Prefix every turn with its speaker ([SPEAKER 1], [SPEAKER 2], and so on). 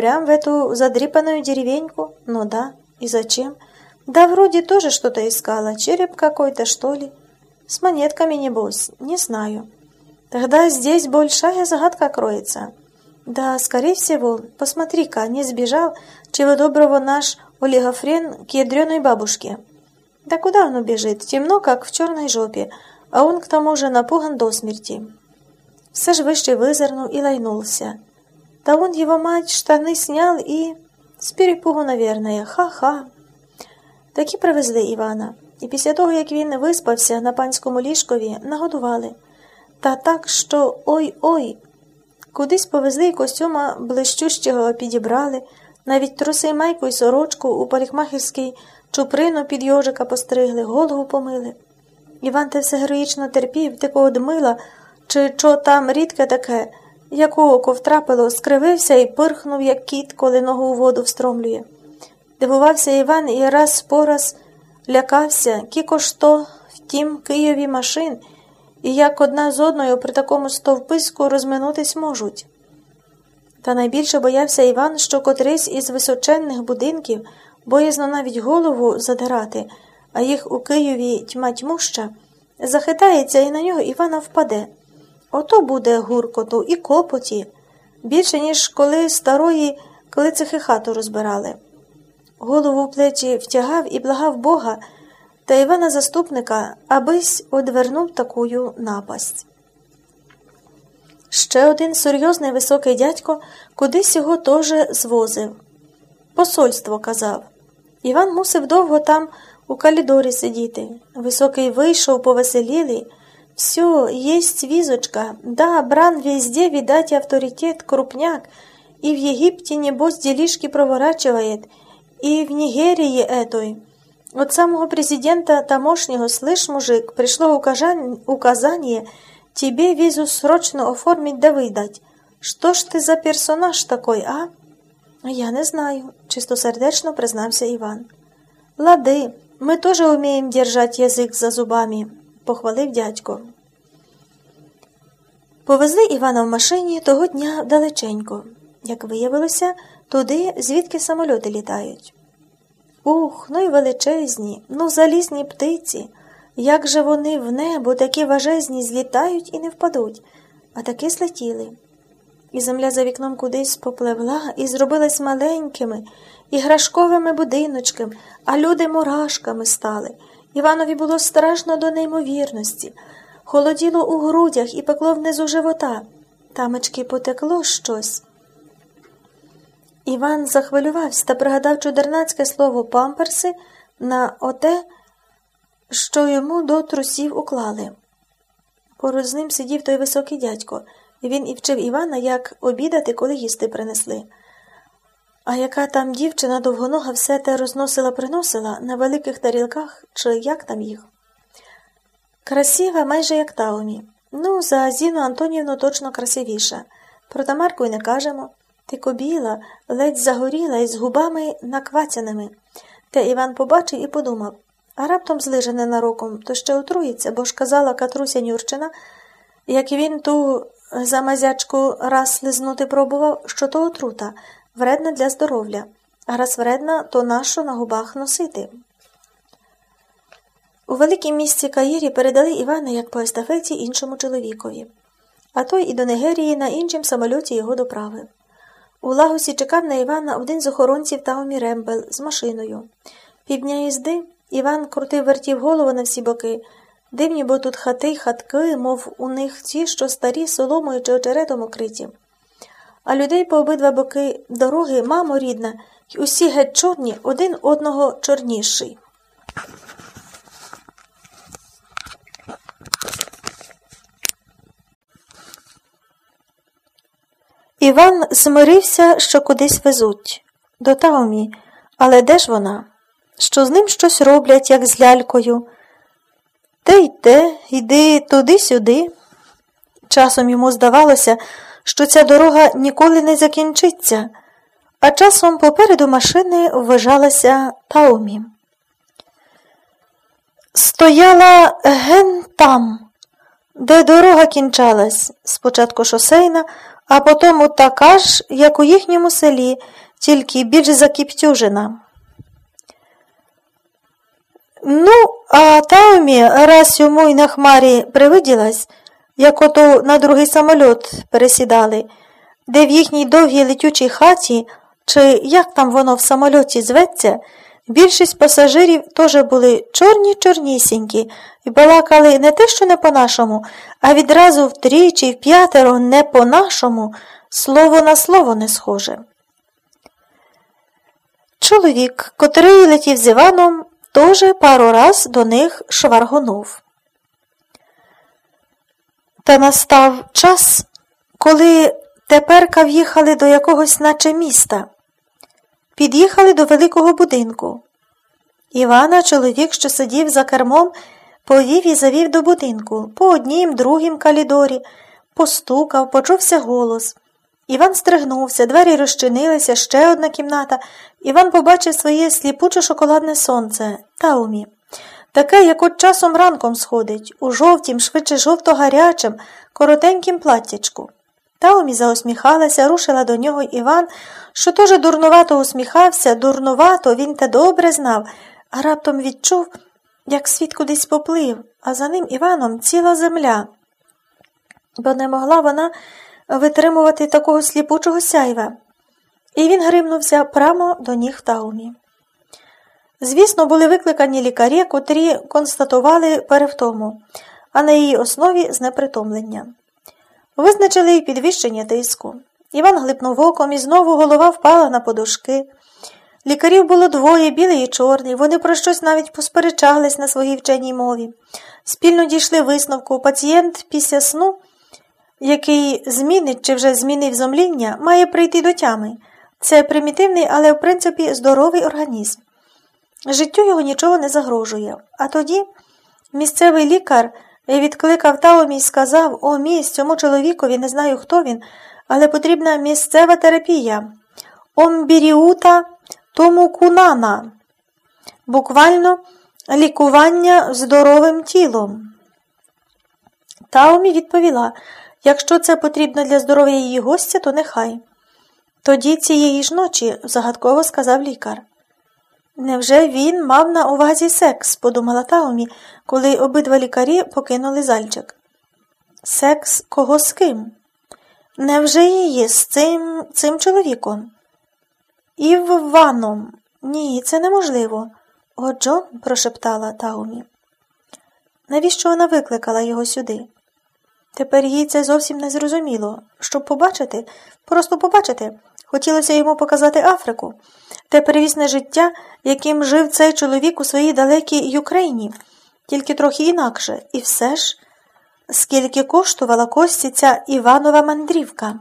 [SPEAKER 1] Прям в эту задрипанную деревеньку? Ну да. И зачем? Да вроде тоже что-то искала. Череп какой-то, что ли? С монетками, небось. Не знаю. Тогда здесь большая загадка кроется. Да, скорее всего. Посмотри-ка, не сбежал, чего доброго наш олигофрен к ядреной бабушке. Да куда он убежит? Темно, как в черной жопе, а он к тому же напуган до смерти. Все ж вище визирнув і лайнулся. Та он его мать штани снял і... З перепугу, наверное, ха-ха. Такі привезли Івана, і після того, як він виспався на панському ліжкові, нагодували. Та так, що ой-ой. Кудись повезли і костюма блищущого підібрали, навіть труси майку й сорочку у парикмахерській чуприну під йожика постригли, голову помили. Іван те все героїчно терпів, такого дмила, чи що там рідке таке, яку око втрапило, скривився і пирхнув, як кіт, коли ногу у воду встромлює. Дивувався Іван і раз по раз лякався, кіко ж то в тім Києві машин, і як одна з одною при такому стовпиську розминутись можуть. Та найбільше боявся Іван, що котрийсь із височенних будинків боязно навіть голову задирати, а їх у Києві тьма тьмуща, захитається і на нього Івана впаде. Ото буде гуркоту і копоті, більше, ніж коли старої клицихи хату розбирали. Голову в плечі втягав і благав Бога та Івана заступника, абись одвернув такую напасть. Ще один серйозний високий дядько кудись його теж звозив. Посольство казав. Іван мусив довго там у калідорі сидіти. Високий вийшов, повеселілий. Все, есть визочка. Да, Бран везде, видать, авторитет, крупняк. И в Египте, небось, делишки проворачивает. И в Нигерии этой. От самого президента тамошнего, слышь, мужик, пришло указание тебе визу срочно оформить да выдать. Что ж ты за персонаж такой, а? Я не знаю, чистосердечно признався Іван. Лади, ми теж умеем держать язик за зубами похвалив дядько. Повезли Івана в машині того дня далеченько. Як виявилося, туди, звідки самольоти літають. Ух, ну й величезні, ну залізні птиці. Як же вони в небо такі важезні злітають і не впадуть, а таки злетіли. І земля за вікном кудись попливла і зробилась маленькими, іграшковими будиночками, а люди мурашками стали. Іванові було страшно до неймовірності, холоділо у грудях і пекло внизу живота. Тамечки потекло щось. Іван захвилювався та пригадав чудернацьке слово памперси на оте, що йому до трусів уклали. Поруч з ним сидів той високий дядько, і він і вчив Івана, як обідати, коли їсти принесли. А яка там дівчина довгонога все те розносила приносила на великих тарілках, чи як там їх? Красива, майже як Таумі. Ну, за Зіну Антонівну точно красивіша. Про Тамарку й не кажемо. Ти кобіла, ледь загоріла із губами наквацяними. Те Іван побачив і подумав а раптом злиже ненароком, то ще отруїться, бо ж казала Катруся Нюрчина, як він ту замазячку раз лизнути пробував, що то отрута вредна для здоров'я, а раз вредна, то нащо на губах носити. У великій місті Каїрі передали Івана як по естафеті іншому чоловікові, а той і до Нигерії на іншому самольоті його доправив. У Лагосі чекав на Івана один з охоронців Таумі Рембел з машиною. Півдня їзди Іван крутив вертів голову на всі боки. Дивні, бо тут хати хатки, мов у них ті, що старі соломою чи очеретом укриті а людей по обидва боки дороги, мамо рідна, й усі геть чорні, один одного чорніший. Іван змирився, що кудись везуть. До Таумі. Але де ж вона? Що з ним щось роблять, як з лялькою. Те й те, йди туди-сюди. Часом йому здавалося, що ця дорога ніколи не закінчиться, а часом попереду машини вважалася Таумі. Стояла ген там, де дорога кінчалась, спочатку шосейна, а потім така ж, як у їхньому селі, тільки більш закіптюжена. Ну, а Таумі раз йому й на хмарі привиділась, як ото на другий самольот пересідали, де в їхній довгій летючій хаті, чи як там воно в самольоті зветься, більшість пасажирів теж були чорні чорнісінькі і балакали не те, що не по-нашому, а відразу втричі, в п'ятеро не по-нашому, слово на слово не схоже. Чоловік, котрий летів з Іваном, теж пару раз до них шваргонув. Та настав час, коли теперка в'їхали до якогось наче міста. Під'їхали до великого будинку. Івана, чоловік, що сидів за кермом, повів і завів до будинку по однім, другім калідорі, постукав, почувся голос. Іван стригнувся, двері розчинилися, ще одна кімната. Іван побачив своє сліпуче шоколадне сонце таумі. Таке, як от часом ранком сходить, у жовтім, швидше жовто-гарячим, коротеньким платтячку. Таумі заусміхалася, рушила до нього Іван, що теж дурнувато усміхався, дурнувато він те добре знав, а раптом відчув, як світ кудись поплив, а за ним Іваном ціла земля. Бо не могла вона витримувати такого сліпучого сяйва, і він гримнувся прямо до ніг Таумі. Звісно, були викликані лікарі, котрі констатували перевтому, а на її основі знепритомлення. Визначили й підвищення тиску. Іван глипнув оком і знову голова впала на подушки. Лікарів було двоє, білий і чорний, вони про щось навіть посперечались на своїй вченій мові. Спільно дійшли висновку, пацієнт після сну, який змінить чи вже змінив зомління, має прийти до тями. Це примітивний, але в принципі здоровий організм. Життю його нічого не загрожує. А тоді місцевий лікар відкликав Таомі і сказав О, місь, цьому чоловікові, не знаю, хто він, але потрібна місцева терапія. Омбіріута тому кунана. Буквально лікування здоровим тілом. Таомі відповіла якщо це потрібно для здоров'я її гостя, то нехай. Тоді цієї ж ночі, загадково сказав лікар. Невже він мав на увазі секс, подумала Таумі, коли обидва лікарі покинули зальчик. Секс кого з ким? Невже її з цим цим чоловіком? Івваном. Ні, це неможливо. О, Джон, прошептала Таумі. Навіщо вона викликала його сюди? Тепер їй це зовсім не зрозуміло. Щоб побачити, просто побачити. Хотілося йому показати Африку, те первісне життя, яким жив цей чоловік у своїй далекій Юкрейні, тільки трохи інакше, і все ж, скільки коштувала кості ця Іванова мандрівка.